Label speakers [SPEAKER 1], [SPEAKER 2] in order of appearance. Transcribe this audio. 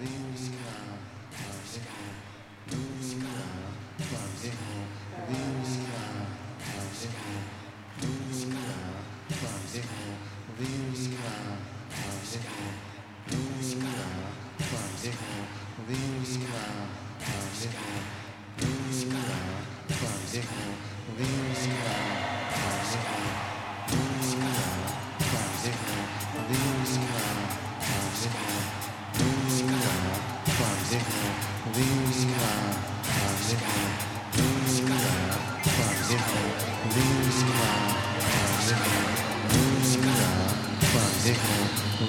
[SPEAKER 1] the uh,